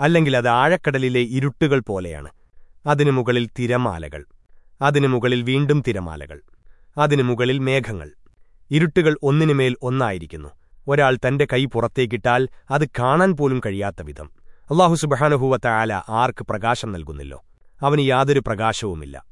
അല്ലെങ്കിൽ അത് ആഴക്കടലിലെ ഇരുട്ടുകൾ പോലെയാണ്. അതിനു മുകളിൽ തിരമാലകൾ. അതിനു മുകളിൽ വീണ്ടും തിരമാലകൾ. അതിനു മുകളിൽ മേഘങ്ങൾ. ഇരുട്ടുകൾ ഒന്നിനുമേൽ ഒന്നായിരിക്കുന്നു. ഒരാൾ തന്റെ കൈ പുറത്തേക്കിട്ടാൽ അത് കാണാൻ പോലും കഴിയാത്ത വിധം. അള്ളാഹു സുബഹാനുഭൂവത്ത ആല ആർക്ക് പ്രകാശം നൽകുന്നില്ലോ? അവന് യാതൊരു പ്രകാശവുമില്ല.